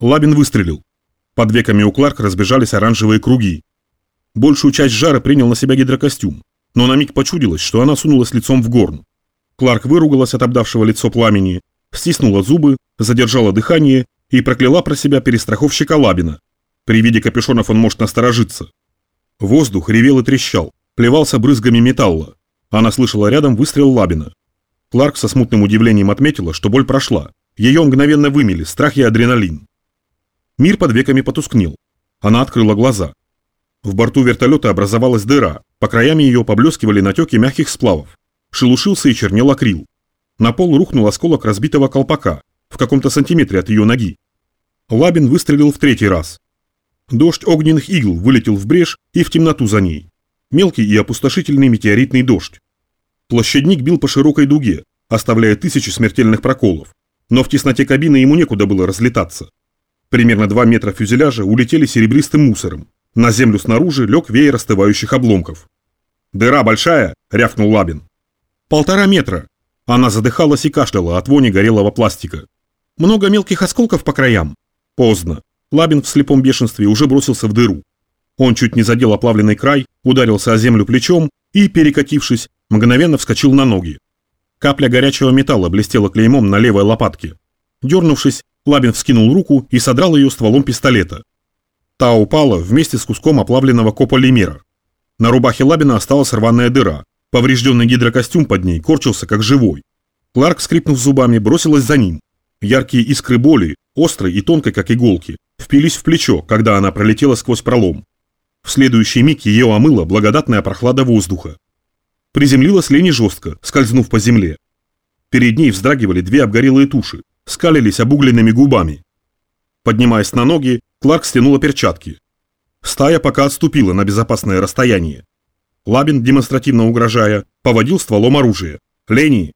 Лабин выстрелил. Под веками у Кларк разбежались оранжевые круги. Большую часть жара принял на себя гидрокостюм, но на миг почудилось, что она сунулась лицом в горн. Кларк выругалась от обдавшего лицо пламени, стиснула зубы, задержала дыхание и прокляла про себя перестраховщика Лабина. При виде капюшонов он может насторожиться. Воздух ревел и трещал, плевался брызгами металла. Она слышала рядом выстрел Лабина. Кларк со смутным удивлением отметила, что боль прошла. Ее мгновенно вымели страх и адреналин. Мир под веками потускнел. Она открыла глаза. В борту вертолета образовалась дыра, по краям ее поблескивали натеки мягких сплавов. Шелушился и чернел акрил. На пол рухнул осколок разбитого колпака, в каком-то сантиметре от ее ноги. Лабин выстрелил в третий раз. Дождь огненных игл вылетел в брешь и в темноту за ней. Мелкий и опустошительный метеоритный дождь. Площадник бил по широкой дуге, оставляя тысячи смертельных проколов. Но в тесноте кабины ему некуда было разлетаться. Примерно два метра фюзеляжа улетели серебристым мусором. На землю снаружи лег веер остывающих обломков. «Дыра большая?» – рявкнул Лабин. «Полтора метра». Она задыхалась и кашляла от вони горелого пластика. «Много мелких осколков по краям?» Поздно. Лабин в слепом бешенстве уже бросился в дыру. Он чуть не задел оплавленный край, ударился о землю плечом и, перекатившись, мгновенно вскочил на ноги. Капля горячего металла блестела клеймом на левой лопатке. Дернувшись, Лабин вскинул руку и содрал ее стволом пистолета. Та упала вместе с куском оплавленного кополимера. На рубахе Лабина осталась рваная дыра. Поврежденный гидрокостюм под ней корчился как живой. Кларк, скрипнув зубами, бросилась за ним. Яркие искры боли, острой и тонкой, как иголки, впились в плечо, когда она пролетела сквозь пролом. В следующий миг ее омыла благодатная прохлада воздуха. Приземлилась Лени жестко, скользнув по земле. Перед ней вздрагивали две обгорелые туши, скалились обугленными губами. Поднимаясь на ноги, Кларк стянула перчатки. Стая пока отступила на безопасное расстояние. Лабин, демонстративно угрожая, поводил стволом оружия. «Лени!»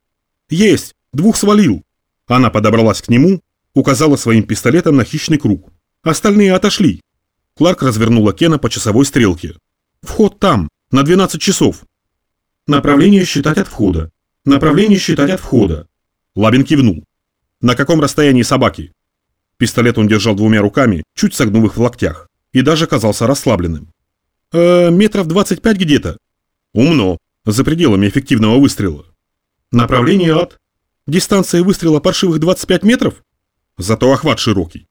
«Есть! Двух свалил!» Она подобралась к нему, указала своим пистолетом на хищный круг. Остальные отошли. Кларк развернула Кена по часовой стрелке. «Вход там, на 12 часов». «Направление считать от входа. Направление считать от входа». Лабин кивнул. «На каком расстоянии собаки?» Пистолет он держал двумя руками, чуть согнув их в локтях, и даже казался расслабленным. «Э, метров 25 где-то». «Умно. За пределами эффективного выстрела». «Направление от...» «Дистанция выстрела паршивых 25 метров?» Зато охват широкий.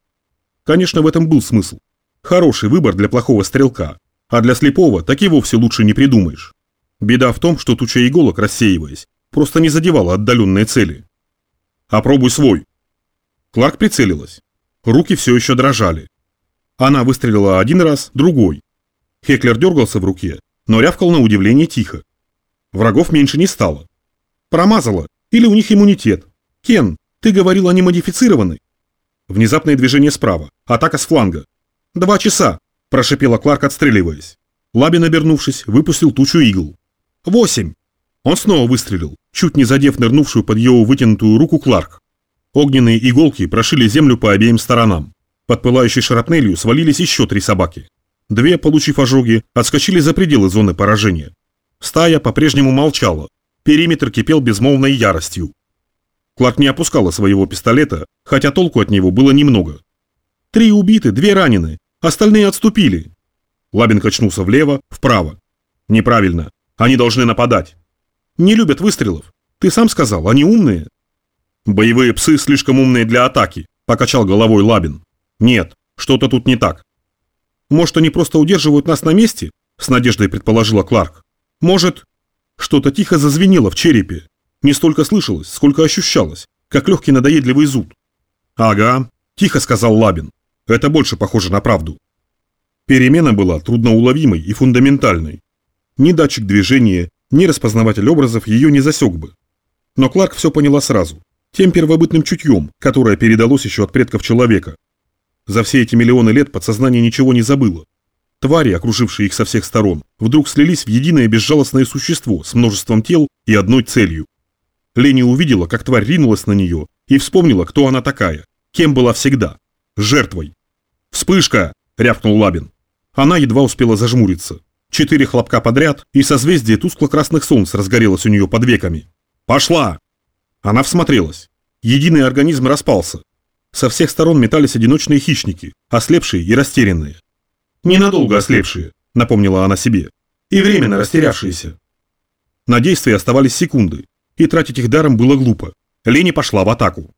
Конечно, в этом был смысл. Хороший выбор для плохого стрелка, а для слепого так и вовсе лучше не придумаешь. Беда в том, что туча иголок, рассеиваясь, просто не задевала отдаленные цели. «Опробуй свой». Кларк прицелилась. Руки все еще дрожали. Она выстрелила один раз, другой. Хеклер дергался в руке, но рявкал на удивление тихо. Врагов меньше не стало. Промазала, или у них иммунитет. Кен, ты говорил, они модифицированы. Внезапное движение справа. Атака с фланга. «Два часа!» – прошипела Кларк, отстреливаясь. Лабин, обернувшись, выпустил тучу игл. «Восемь!» Он снова выстрелил, чуть не задев нырнувшую под его вытянутую руку Кларк. Огненные иголки прошили землю по обеим сторонам. Под пылающей шрапнелью свалились еще три собаки. Две, получив ожоги, отскочили за пределы зоны поражения. Стая по-прежнему молчала. Периметр кипел безмолвной яростью. Кларк не опускала своего пистолета, хотя толку от него было немного. Три убиты, две ранены, остальные отступили. Лабин качнулся влево, вправо. Неправильно, они должны нападать. Не любят выстрелов. Ты сам сказал, они умные. Боевые псы слишком умные для атаки, покачал головой Лабин. Нет, что-то тут не так. Может, они просто удерживают нас на месте? С надеждой предположила Кларк. Может, что-то тихо зазвенело в черепе, не столько слышалось, сколько ощущалось, как легкий надоедливый зуд. «Ага», – тихо сказал Лабин. «Это больше похоже на правду». Перемена была трудноуловимой и фундаментальной. Ни датчик движения, ни распознаватель образов ее не засек бы. Но Кларк все поняла сразу, тем первобытным чутьем, которое передалось еще от предков человека. За все эти миллионы лет подсознание ничего не забыло. Твари, окружившие их со всех сторон, вдруг слились в единое безжалостное существо с множеством тел и одной целью Лени увидела, как тварь ринулась на нее, и вспомнила, кто она такая, кем была всегда. Жертвой. «Вспышка!» – рявкнул Лабин. Она едва успела зажмуриться. Четыре хлопка подряд, и созвездие тускло-красных солнц разгорелось у нее под веками. «Пошла!» Она всмотрелась. Единый организм распался. Со всех сторон метались одиночные хищники, ослепшие и растерянные. «Ненадолго ослепшие», — напомнила она себе, — «и временно растерявшиеся». На действие оставались секунды, и тратить их даром было глупо. Лени пошла в атаку.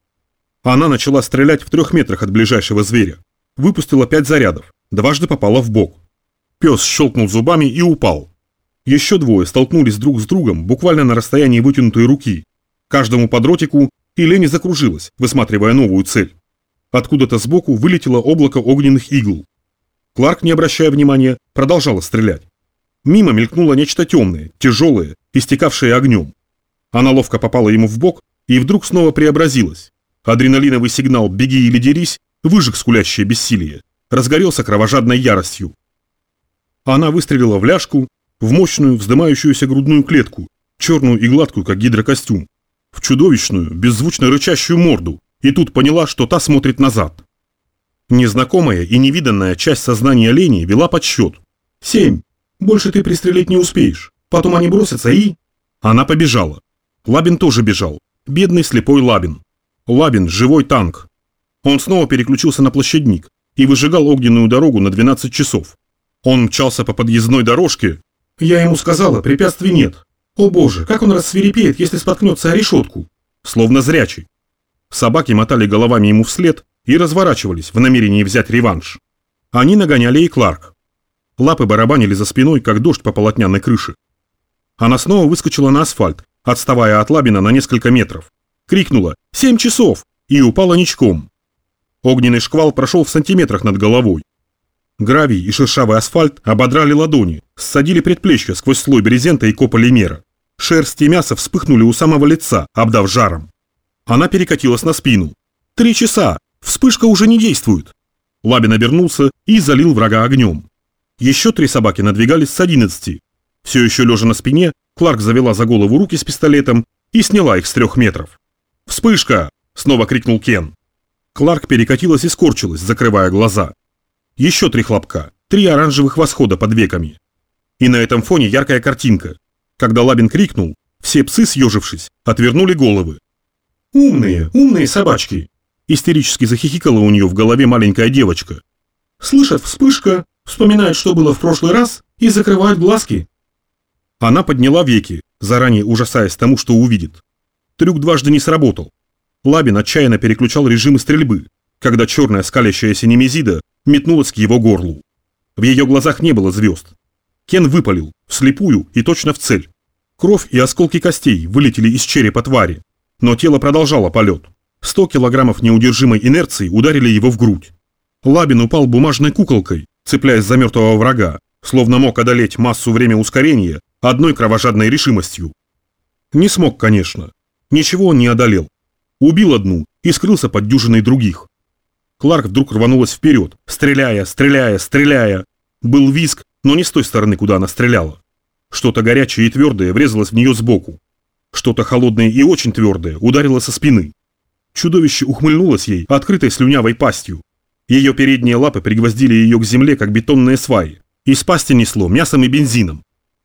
Она начала стрелять в трех метрах от ближайшего зверя. Выпустила пять зарядов, дважды попала в бок. Пес щелкнул зубами и упал. Еще двое столкнулись друг с другом буквально на расстоянии вытянутой руки. Каждому по дротику, и Лени закружилась, высматривая новую цель. Откуда-то сбоку вылетело облако огненных игл. Кларк, не обращая внимания, продолжала стрелять. Мимо мелькнуло нечто темное, тяжелое, истекавшее огнем. Она ловко попала ему в бок и вдруг снова преобразилась. Адреналиновый сигнал «беги или дерись» выжег скулящее бессилие, разгорелся кровожадной яростью. Она выстрелила в ляжку, в мощную, вздымающуюся грудную клетку, черную и гладкую, как гидрокостюм, в чудовищную, беззвучно рычащую морду, и тут поняла, что та смотрит назад. Незнакомая и невиданная часть сознания Лени вела подсчет. «Семь. Больше ты пристрелить не успеешь. Потом они бросятся и...» Она побежала. Лабин тоже бежал. Бедный слепой Лабин. Лабин – живой танк. Он снова переключился на площадник и выжигал огненную дорогу на 12 часов. Он мчался по подъездной дорожке. Я ему сказала, препятствий нет. О боже, как он рассверепеет, если споткнется о решетку. Словно зрячий. Собаки мотали головами ему вслед и разворачивались в намерении взять реванш. Они нагоняли и Кларк. Лапы барабанили за спиной, как дождь по полотняной крыше. Она снова выскочила на асфальт, отставая от Лабина на несколько метров. Крикнула «Семь часов!» и упала ничком. Огненный шквал прошел в сантиметрах над головой. Гравий и шершавый асфальт ободрали ладони, ссадили предплечья сквозь слой брезента и кополимера. Шерсть и мясо вспыхнули у самого лица, обдав жаром. Она перекатилась на спину. «Три часа! Вспышка уже не действует!» Лабин обернулся и залил врага огнем. Еще три собаки надвигались с одиннадцати. Все еще лежа на спине, Кларк завела за голову руки с пистолетом и сняла их с трех метров. «Вспышка!» – снова крикнул Кен. Кларк перекатилась и скорчилась, закрывая глаза. Еще три хлопка, три оранжевых восхода под веками. И на этом фоне яркая картинка. Когда Лабин крикнул, все псы, съежившись, отвернули головы. «Умные, умные собачки!» Истерически захихикала у нее в голове маленькая девочка. «Слышат вспышка, вспоминают, что было в прошлый раз, и закрывают глазки». Она подняла веки, заранее ужасаясь тому, что увидит. Трюк дважды не сработал. Лабин отчаянно переключал режимы стрельбы, когда черная скалящаяся немезида метнулась к его горлу. В ее глазах не было звезд. Кен выпалил, вслепую и точно в цель. Кровь и осколки костей вылетели из черепа твари, но тело продолжало полет. Сто килограммов неудержимой инерции ударили его в грудь. Лабин упал бумажной куколкой, цепляясь за мертвого врага, словно мог одолеть массу время ускорения одной кровожадной решимостью. Не смог, конечно. Ничего он не одолел. Убил одну и скрылся под дюжиной других. Кларк вдруг рванулась вперед, стреляя, стреляя, стреляя. Был виск, но не с той стороны, куда она стреляла. Что-то горячее и твердое врезалось в нее сбоку. Что-то холодное и очень твердое ударило со спины. Чудовище ухмыльнулось ей открытой слюнявой пастью. Ее передние лапы пригвоздили ее к земле, как бетонные сваи. Из пасти несло мясом и бензином.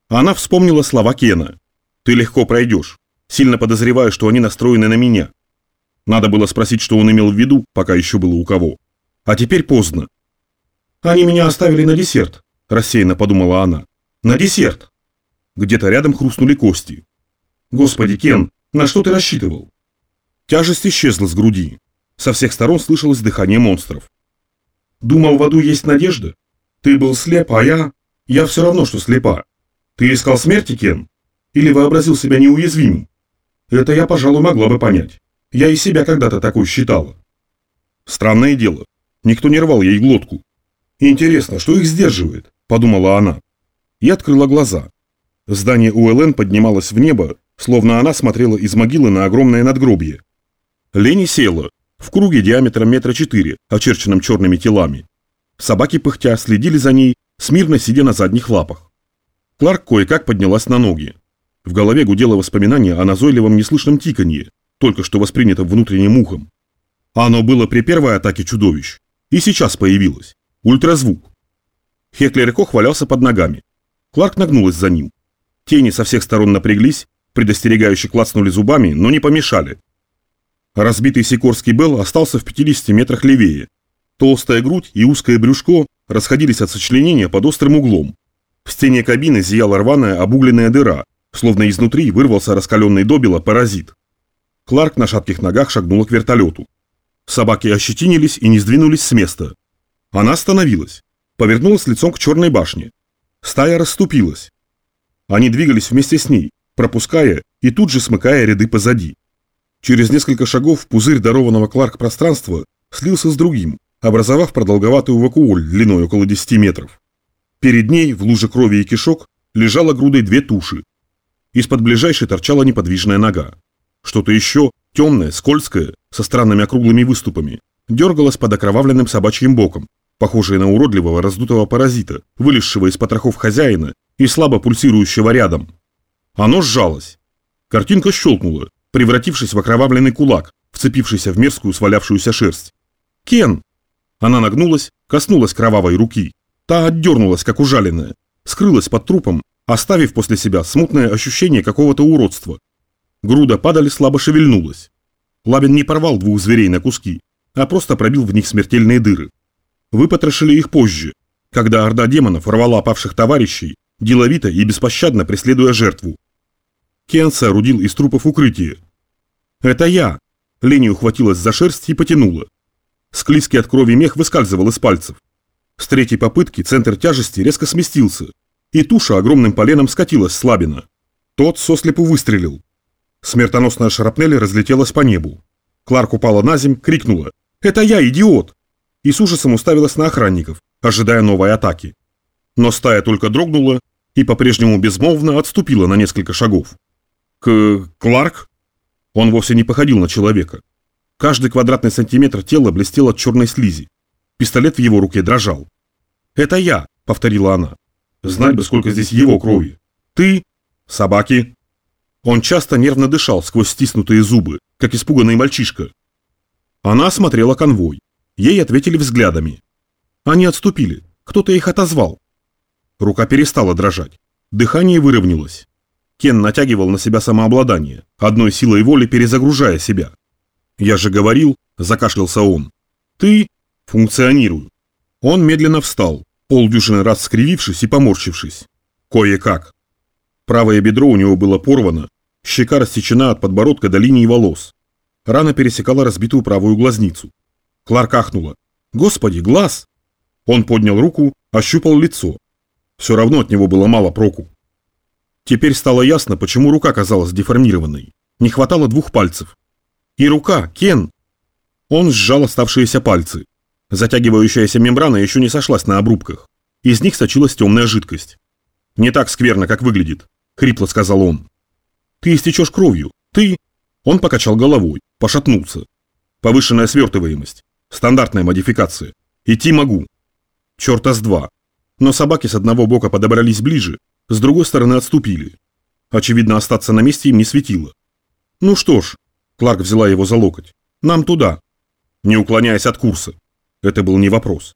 Она вспомнила слова Кена. «Ты легко пройдешь. Сильно подозреваю, что они настроены на меня. Надо было спросить, что он имел в виду, пока еще было у кого. А теперь поздно. «Они меня оставили на десерт», – рассеянно подумала она. «На десерт». Где-то рядом хрустнули кости. «Господи, Кен, на что ты рассчитывал?» Тяжесть исчезла с груди. Со всех сторон слышалось дыхание монстров. «Думал, в аду есть надежда? Ты был слеп, а я... Я все равно, что слепа. Ты искал смерти, Кен? Или вообразил себя неуязвимым? Это я, пожалуй, могла бы понять. Я и себя когда-то такой считала. Странное дело. Никто не рвал ей глотку. Интересно, что их сдерживает? Подумала она. И открыла глаза. Здание УЛН поднималось в небо, словно она смотрела из могилы на огромное надгробие. Лени села, в круге диаметром метра четыре, очерченном черными телами. Собаки пыхтя следили за ней, смирно сидя на задних лапах. Кларк кое-как поднялась на ноги. В голове гудело воспоминание о назойливом неслышном тиканье, только что воспринятом внутренним ухом. Оно было при первой атаке чудовищ. И сейчас появилось. Ультразвук. Хеклер и Кох валялся под ногами. Кларк нагнулась за ним. Тени со всех сторон напряглись, предостерегающе клацнули зубами, но не помешали. Разбитый Сикорский Белл остался в 50 метрах левее. Толстая грудь и узкое брюшко расходились от сочленения под острым углом. В стене кабины зияла рваная обугленная дыра, словно изнутри вырвался раскаленный добело паразит. Кларк на шатких ногах шагнула к вертолету. Собаки ощетинились и не сдвинулись с места. Она остановилась, повернулась лицом к черной башне. Стая расступилась. Они двигались вместе с ней, пропуская и тут же смыкая ряды позади. Через несколько шагов пузырь дарованного Кларк пространства слился с другим, образовав продолговатую вакуоль длиной около 10 метров. Перед ней, в луже крови и кишок, лежала грудой две туши. Из-под ближайшей торчала неподвижная нога. Что-то еще, темное, скользкое, со странными округлыми выступами, дергалось под окровавленным собачьим боком, похожее на уродливого раздутого паразита, вылезшего из потрохов хозяина и слабо пульсирующего рядом. Оно сжалось. Картинка щелкнула, превратившись в окровавленный кулак, вцепившийся в мерзкую свалявшуюся шерсть. «Кен!» Она нагнулась, коснулась кровавой руки. Та отдернулась, как ужаленная, скрылась под трупом, оставив после себя смутное ощущение какого-то уродства. Груда падали слабо шевельнулась. Лабин не порвал двух зверей на куски, а просто пробил в них смертельные дыры. Выпотрошили их позже, когда орда демонов рвала павших товарищей, деловито и беспощадно преследуя жертву. Кен соорудил из трупов укрытие. «Это я!» Лени ухватилась за шерсть и потянула. Склизкий от крови мех выскальзывал из пальцев. С третьей попытки центр тяжести резко сместился, и туша огромным поленом скатилась с Лабина. Тот сослепу выстрелил. Смертоносная шарапнель разлетелась по небу. Кларк упала на земь, крикнула «Это я, идиот!» и с ужасом уставилась на охранников, ожидая новой атаки. Но стая только дрогнула и по-прежнему безмолвно отступила на несколько шагов. К... Кларк? Он вовсе не походил на человека. Каждый квадратный сантиметр тела блестел от черной слизи. Пистолет в его руке дрожал. «Это я», — повторила она. «Знать бы, сколько здесь его крови. Ты? Собаки?» Он часто нервно дышал сквозь стиснутые зубы, как испуганный мальчишка. Она осмотрела конвой. Ей ответили взглядами. Они отступили. Кто-то их отозвал. Рука перестала дрожать. Дыхание выровнялось. Кен натягивал на себя самообладание, одной силой воли перезагружая себя. «Я же говорил», – закашлялся он. «Ты функционируй». Он медленно встал, полдюжины раз скривившись и поморщившись. Кое-как. Правое бедро у него было порвано, щека рассечена от подбородка до линии волос. Рана пересекала разбитую правую глазницу. Кларк ахнула. «Господи, глаз!» Он поднял руку, ощупал лицо. Все равно от него было мало проку. Теперь стало ясно, почему рука казалась деформированной. Не хватало двух пальцев. И рука, Кен! Он сжал оставшиеся пальцы. Затягивающаяся мембрана еще не сошлась на обрубках. Из них сочилась темная жидкость. «Не так скверно, как выглядит», — хрипло сказал он. «Ты истечешь кровью. Ты...» Он покачал головой, пошатнулся. «Повышенная свертываемость. Стандартная модификация. Идти могу. Черта с два. Но собаки с одного бока подобрались ближе, с другой стороны отступили. Очевидно, остаться на месте им не светило. «Ну что ж», — Кларк взяла его за локоть, — «нам туда». Не уклоняясь от курса. Это был не вопрос.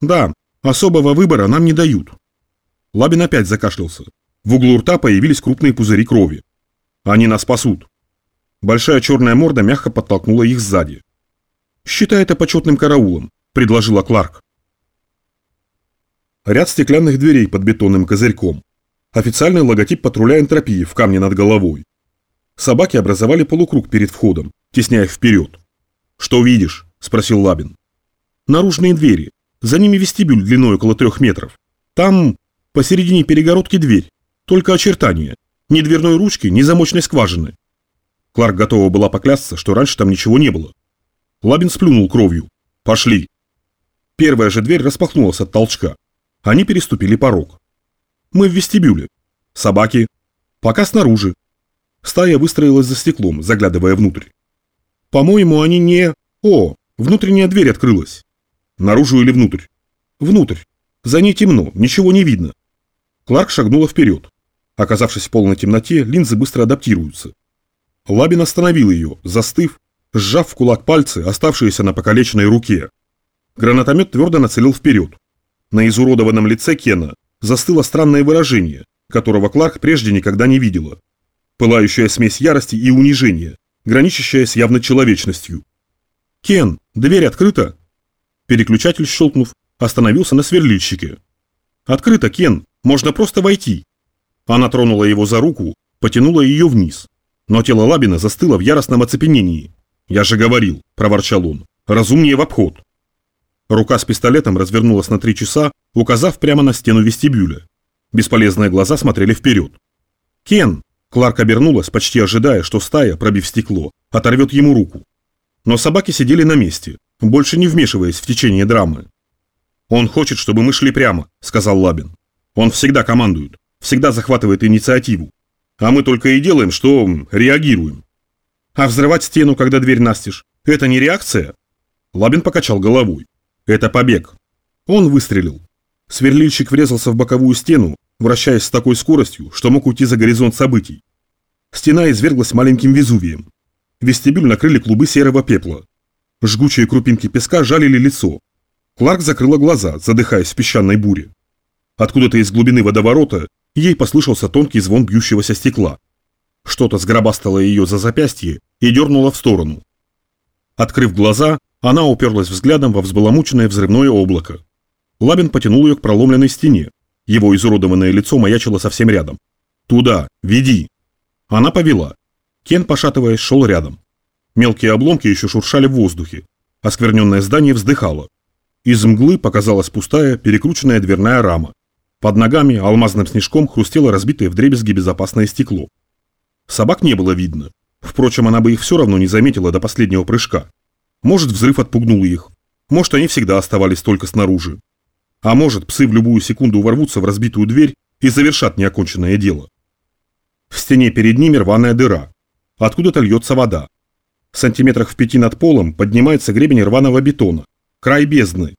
«Да, особого выбора нам не дают». Лабин опять закашлялся. В углу рта появились крупные пузыри крови. «Они нас спасут». Большая черная морда мягко подтолкнула их сзади. «Считай это почетным караулом», — предложила Кларк. Ряд стеклянных дверей под бетонным козырьком. Официальный логотип патруля энтропии в камне над головой. Собаки образовали полукруг перед входом, тесняя их вперед. «Что видишь?» – спросил Лабин. «Наружные двери. За ними вестибюль длиной около трех метров. Там посередине перегородки дверь. Только очертания. Ни дверной ручки, ни замочной скважины». Кларк готова была поклясться, что раньше там ничего не было. Лабин сплюнул кровью. «Пошли». Первая же дверь распахнулась от толчка. Они переступили порог. Мы в вестибюле. Собаки. Пока снаружи. Стая выстроилась за стеклом, заглядывая внутрь. По-моему, они не... О, внутренняя дверь открылась. Наружу или внутрь? Внутрь. За ней темно, ничего не видно. Кларк шагнула вперед. Оказавшись в полной темноте, линзы быстро адаптируются. Лабин остановил ее, застыв, сжав в кулак пальцы, оставшиеся на покалеченной руке. Гранатомет твердо нацелил вперед. На изуродованном лице Кена застыло странное выражение, которого Кларк прежде никогда не видела. Пылающая смесь ярости и унижения, граничащая с явной человечностью. «Кен, дверь открыта?» Переключатель, щелкнув, остановился на сверлильщике. «Открыто, Кен, можно просто войти». Она тронула его за руку, потянула ее вниз. Но тело Лабина застыло в яростном оцепенении. «Я же говорил», – проворчал он, – «разумнее в обход». Рука с пистолетом развернулась на три часа, указав прямо на стену вестибюля. Бесполезные глаза смотрели вперед. «Кен!» Кларк обернулась, почти ожидая, что стая, пробив стекло, оторвет ему руку. Но собаки сидели на месте, больше не вмешиваясь в течение драмы. «Он хочет, чтобы мы шли прямо», — сказал Лабин. «Он всегда командует, всегда захватывает инициативу. А мы только и делаем, что реагируем». «А взрывать стену, когда дверь настежь, это не реакция?» Лабин покачал головой. «Это побег». Он выстрелил. Сверлильщик врезался в боковую стену, вращаясь с такой скоростью, что мог уйти за горизонт событий. Стена изверглась маленьким везувием. Вестибюль накрыли клубы серого пепла. Жгучие крупинки песка жалили лицо. Кларк закрыла глаза, задыхаясь в песчаной буре. Откуда-то из глубины водоворота ей послышался тонкий звон бьющегося стекла. Что-то сгробастало ее за запястье и дернуло в сторону. Открыв глаза, она уперлась взглядом во взбаламученное взрывное облако. Лабин потянул ее к проломленной стене. Его изуродованное лицо маячило совсем рядом. «Туда! Веди!» Она повела. Кен, пошатываясь, шел рядом. Мелкие обломки еще шуршали в воздухе. Оскверненное здание вздыхало. Из мглы показалась пустая, перекрученная дверная рама. Под ногами алмазным снежком хрустело разбитое вдребезги безопасное стекло. Собак не было видно. Впрочем, она бы их все равно не заметила до последнего прыжка. Может, взрыв отпугнул их. Может, они всегда оставались только снаружи. А может, псы в любую секунду ворвутся в разбитую дверь и завершат неоконченное дело. В стене перед ними рваная дыра. Откуда-то льется вода. В сантиметрах в пяти над полом поднимается гребень рваного бетона. Край бездны.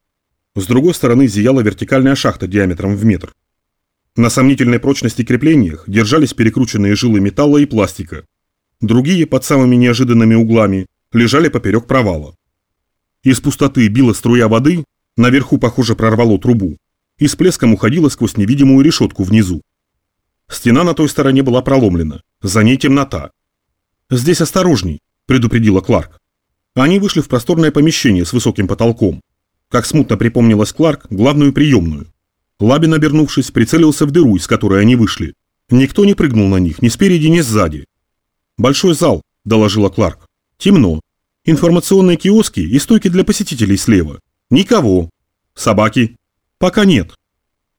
С другой стороны зияла вертикальная шахта диаметром в метр. На сомнительной прочности креплениях держались перекрученные жилы металла и пластика. Другие, под самыми неожиданными углами, лежали поперек провала. Из пустоты била струя воды, Наверху, похоже, прорвало трубу и с плеском уходила сквозь невидимую решетку внизу. Стена на той стороне была проломлена, за ней темнота. «Здесь осторожней», – предупредила Кларк. Они вышли в просторное помещение с высоким потолком. Как смутно припомнилась Кларк, главную приемную. Лабин, обернувшись, прицелился в дыру, из которой они вышли. Никто не прыгнул на них, ни спереди, ни сзади. «Большой зал», – доложила Кларк. «Темно. Информационные киоски и стойки для посетителей слева. Никого. Собаки? Пока нет.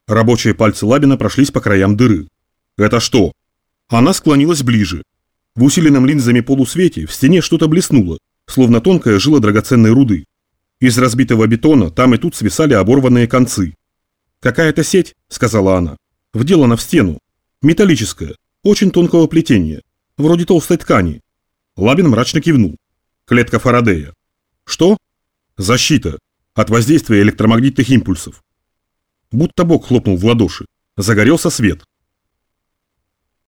Рабочие пальцы Лабина прошлись по краям дыры. Это что? Она склонилась ближе. В усиленном линзами полусвете в стене что-то блеснуло, словно тонкая жила драгоценной руды. Из разбитого бетона там и тут свисали оборванные концы. «Какая-то сеть», — сказала она, — «вделана в стену. Металлическая, очень тонкого плетения, вроде толстой ткани». Лабин мрачно кивнул. «Клетка Фарадея». «Что?» «Защита от воздействия электромагнитных импульсов. Будто Бог хлопнул в ладоши. Загорелся свет.